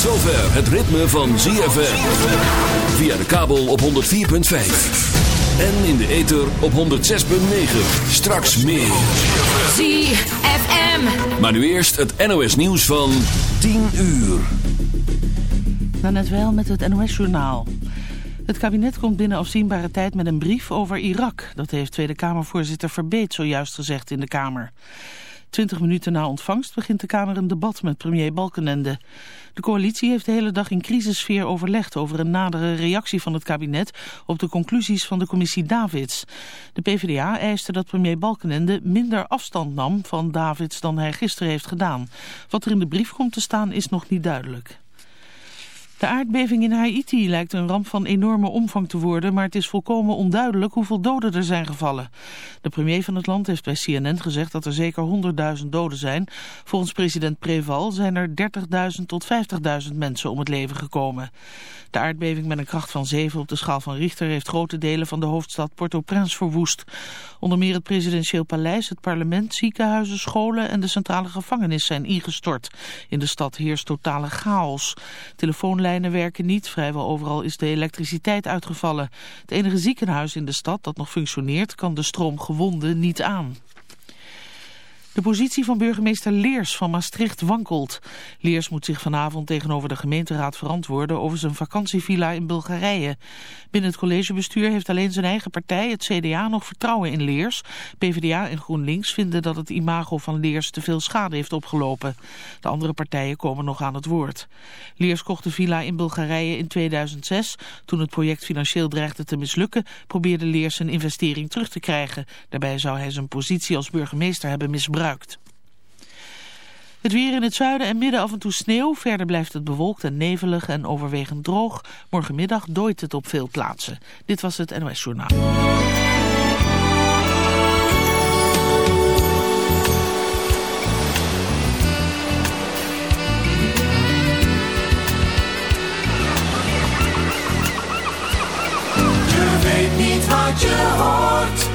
Tot zover het ritme van ZFM. Via de kabel op 104.5. En in de ether op 106.9. Straks meer. ZFM. Maar nu eerst het NOS nieuws van 10 uur. Dan net wel met het NOS-journaal. Het kabinet komt binnen afzienbare tijd met een brief over Irak. Dat heeft Tweede Kamervoorzitter Verbeet zojuist gezegd in de Kamer. Twintig minuten na ontvangst begint de Kamer een debat met premier Balkenende. De coalitie heeft de hele dag in crisissfeer overlegd over een nadere reactie van het kabinet op de conclusies van de commissie Davids. De PvdA eiste dat premier Balkenende minder afstand nam van Davids dan hij gisteren heeft gedaan. Wat er in de brief komt te staan is nog niet duidelijk. De aardbeving in Haiti lijkt een ramp van enorme omvang te worden, maar het is volkomen onduidelijk hoeveel doden er zijn gevallen. De premier van het land heeft bij CNN gezegd dat er zeker 100.000 doden zijn. Volgens president Preval zijn er 30.000 tot 50.000 mensen om het leven gekomen. De aardbeving met een kracht van 7 op de schaal van Richter heeft grote delen van de hoofdstad Port-au-Prince verwoest. Onder meer het presidentieel paleis, het parlement, ziekenhuizen, scholen en de centrale gevangenis zijn ingestort. In de stad heerst totale chaos. Telefoonlijnen werken niet, vrijwel overal is de elektriciteit uitgevallen. Het enige ziekenhuis in de stad dat nog functioneert kan de stroom gewonden niet aan. De positie van burgemeester Leers van Maastricht wankelt. Leers moet zich vanavond tegenover de gemeenteraad verantwoorden over zijn vakantievilla in Bulgarije. Binnen het collegebestuur heeft alleen zijn eigen partij, het CDA, nog vertrouwen in Leers. PvdA en GroenLinks vinden dat het imago van Leers te veel schade heeft opgelopen. De andere partijen komen nog aan het woord. Leers kocht de villa in Bulgarije in 2006. Toen het project financieel dreigde te mislukken, probeerde Leers zijn investering terug te krijgen. Daarbij zou hij zijn positie als burgemeester hebben misbruikt. Het weer in het zuiden en midden af en toe sneeuw. Verder blijft het bewolkt en nevelig en overwegend droog. Morgenmiddag dooit het op veel plaatsen. Dit was het NOS Journaal. Wat je hoort.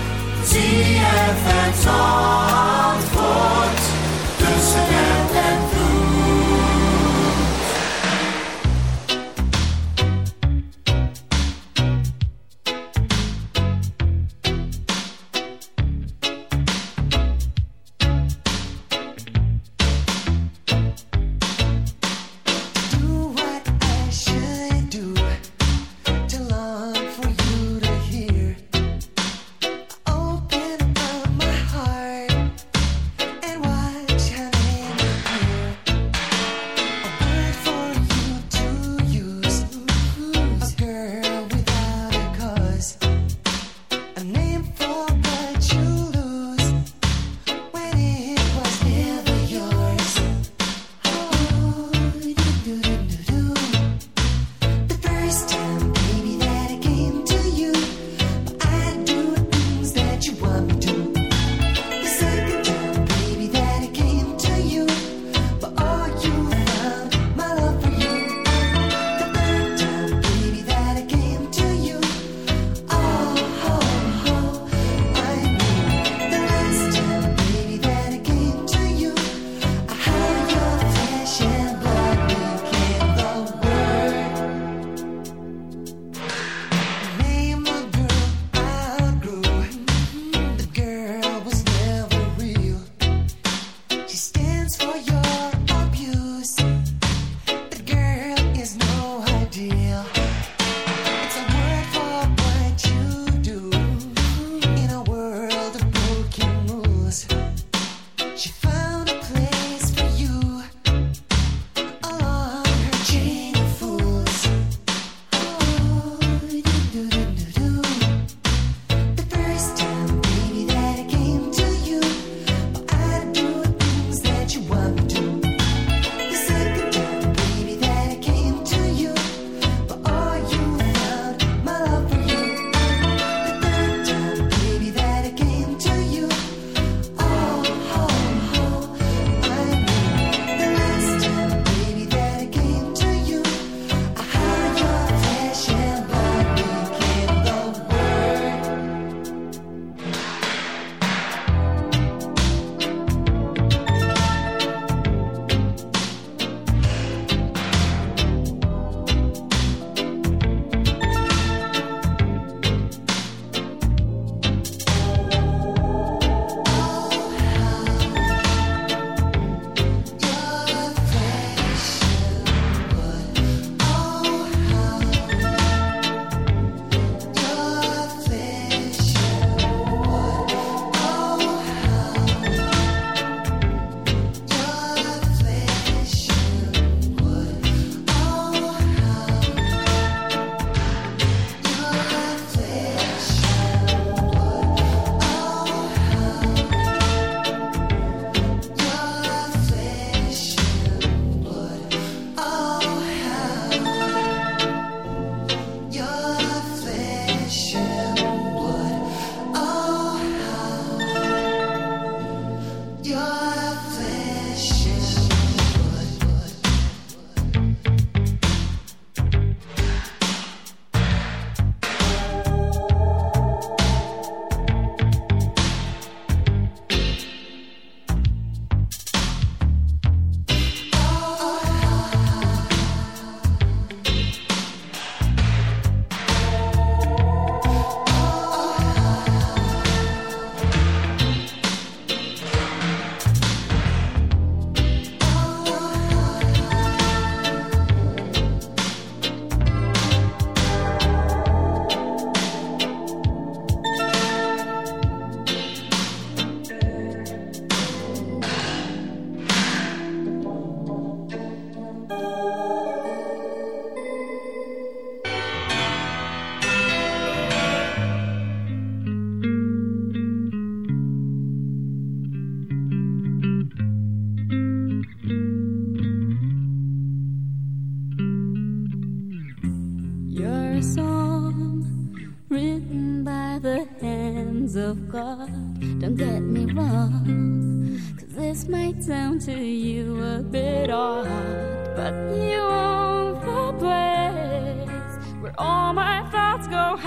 of God. Don't get me wrong, cause this might sound to you a bit odd, but you own the place where all my thoughts go.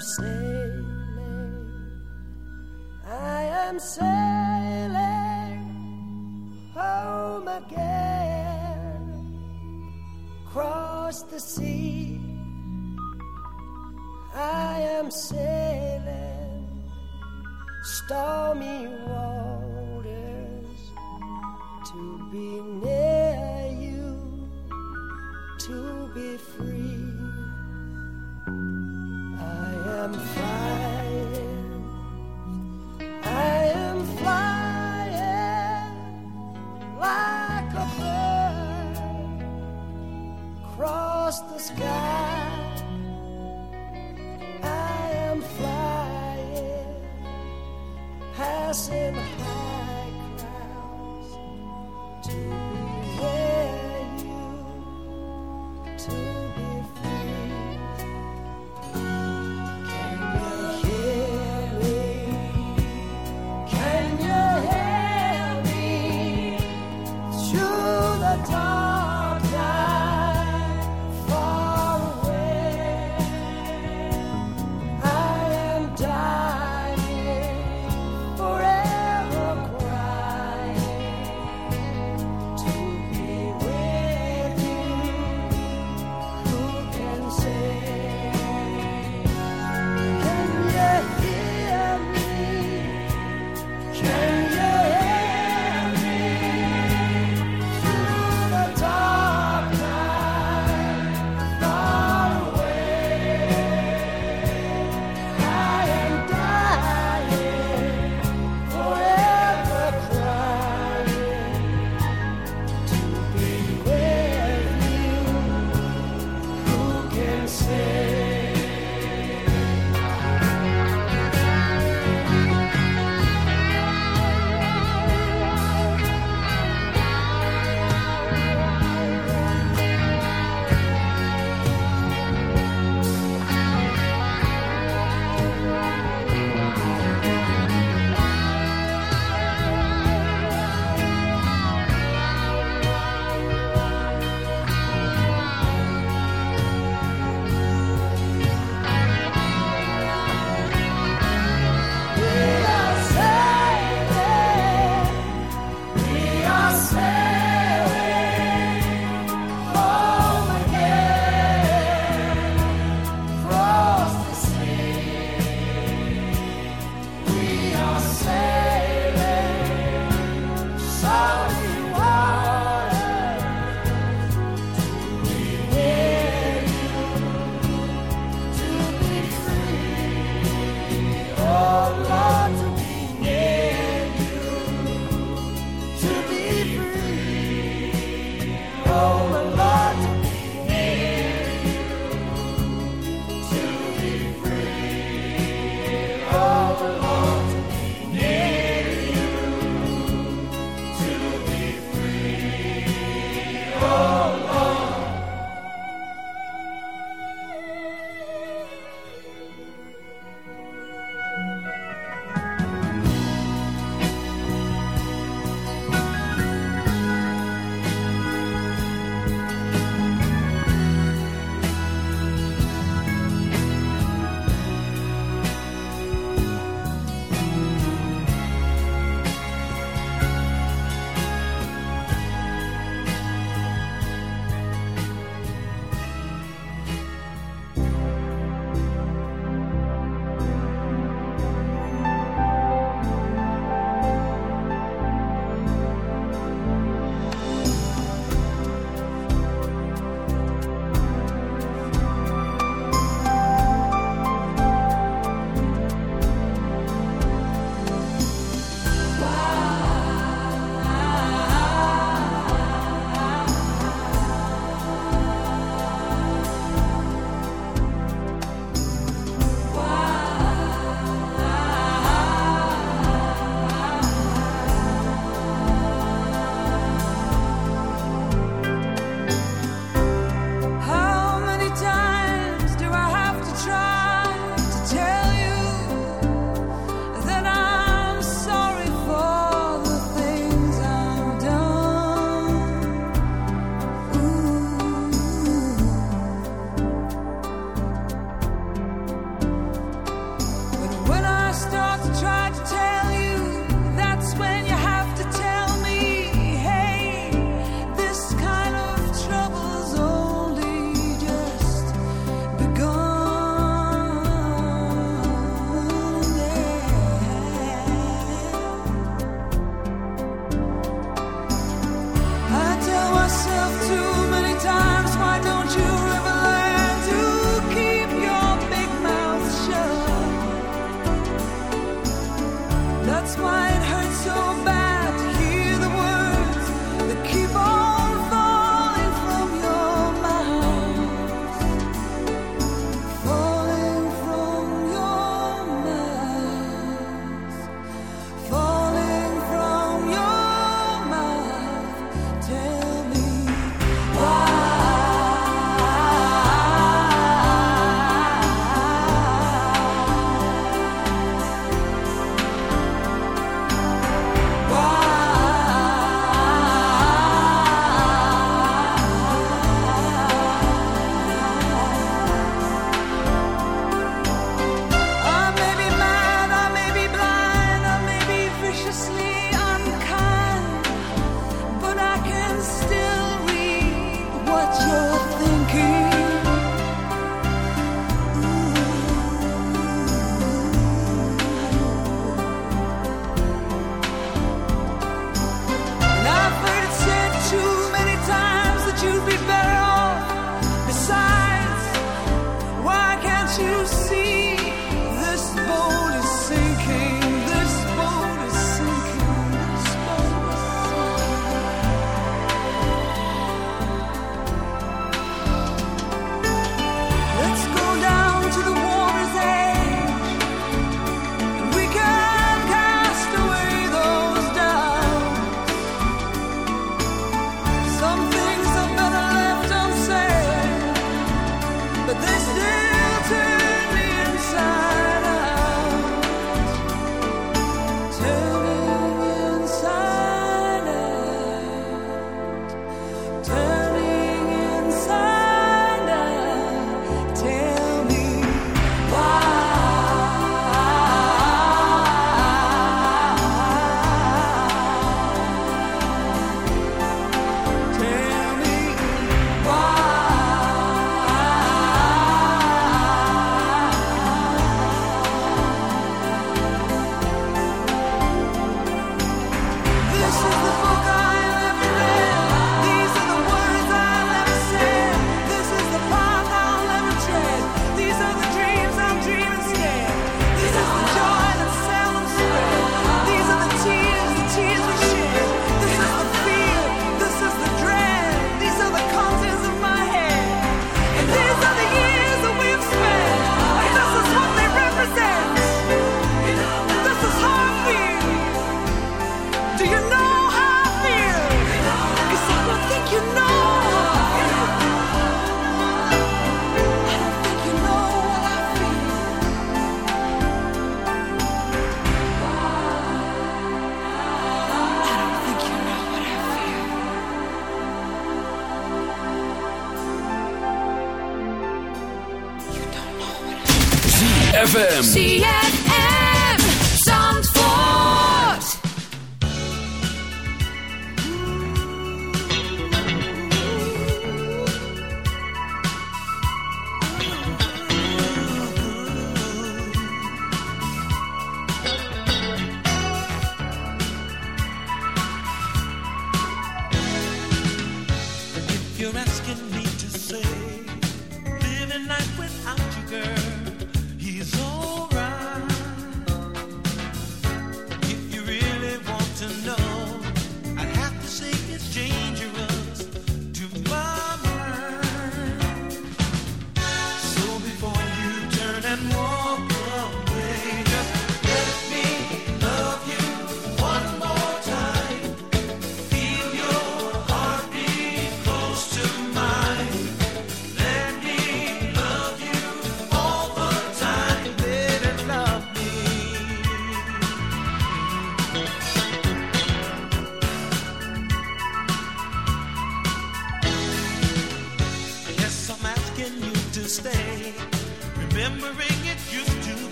sailing, I am sailing home again. Across the sea, I am sailing stormy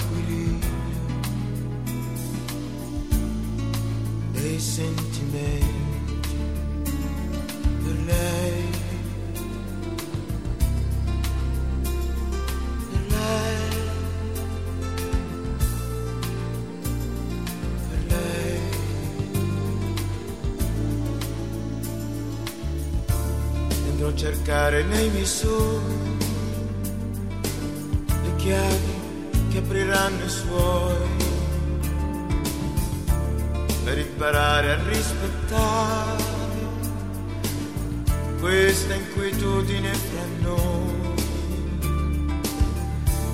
di equilibrio dei sentimenti per lei. Cercare nei miei sogni a rispettare questa inquietudine fra noi.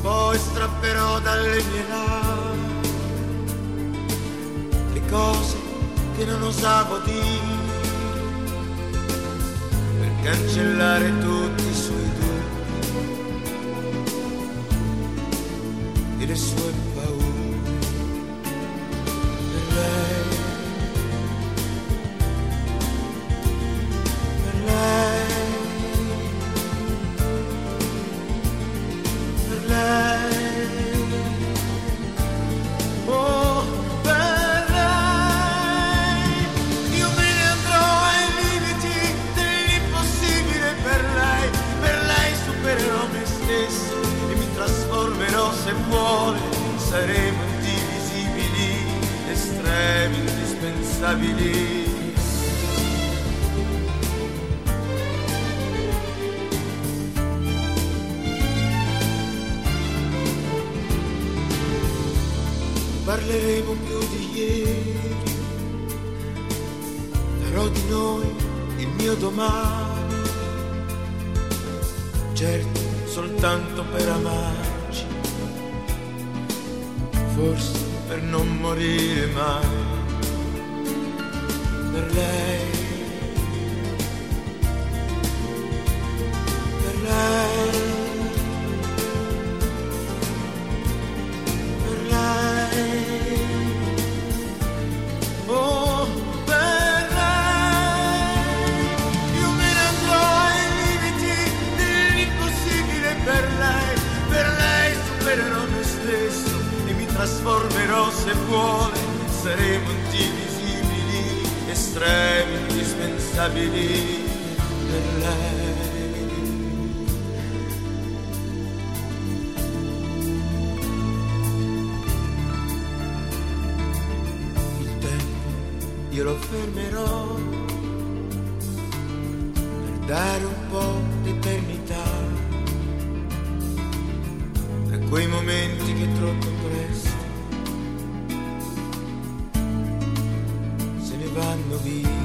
Poi strapperò dalle mie labbra le cose che non osavo dire per cancellare tutti se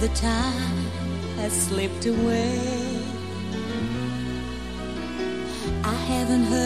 the time has slipped away. I haven't heard.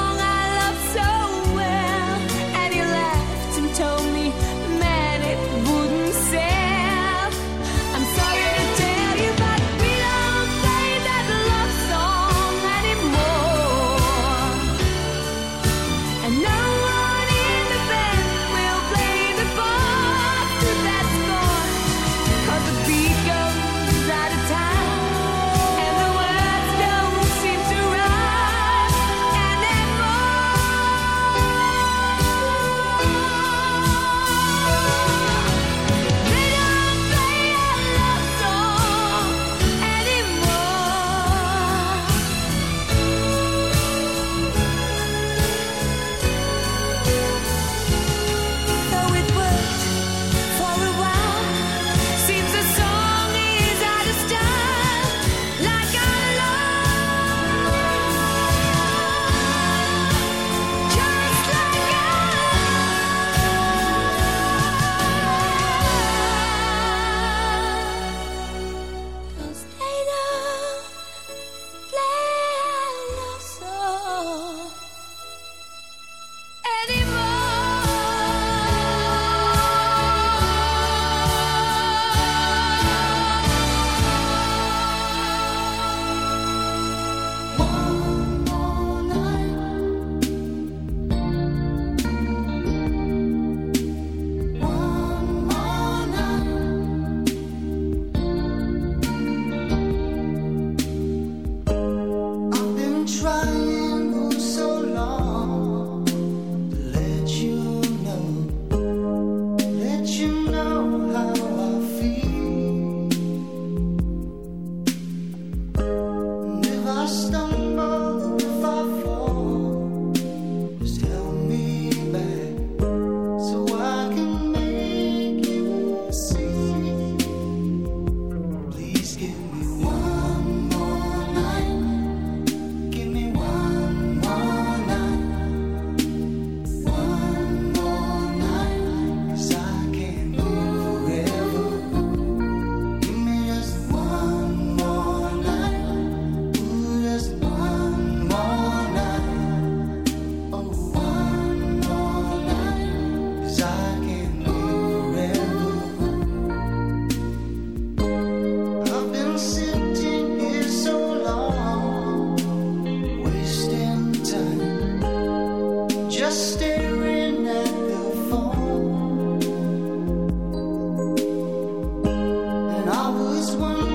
I was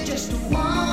just one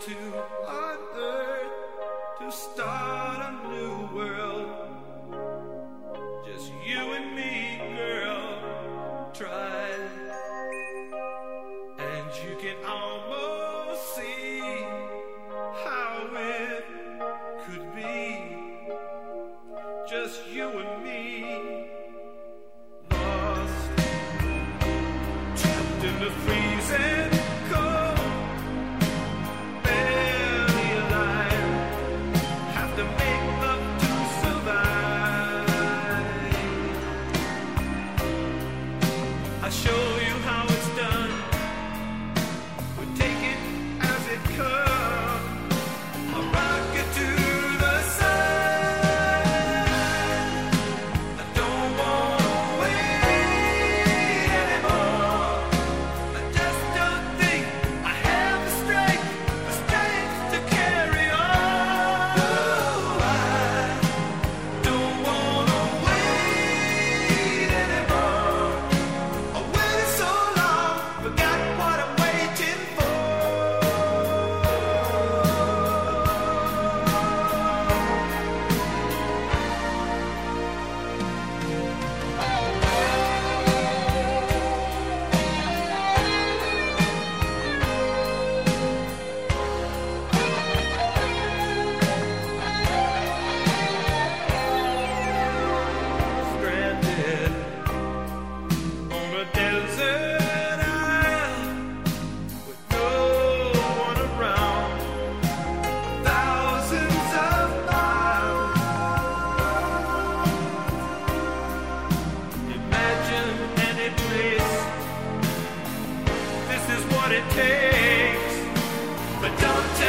last two on earth to start it takes, but don't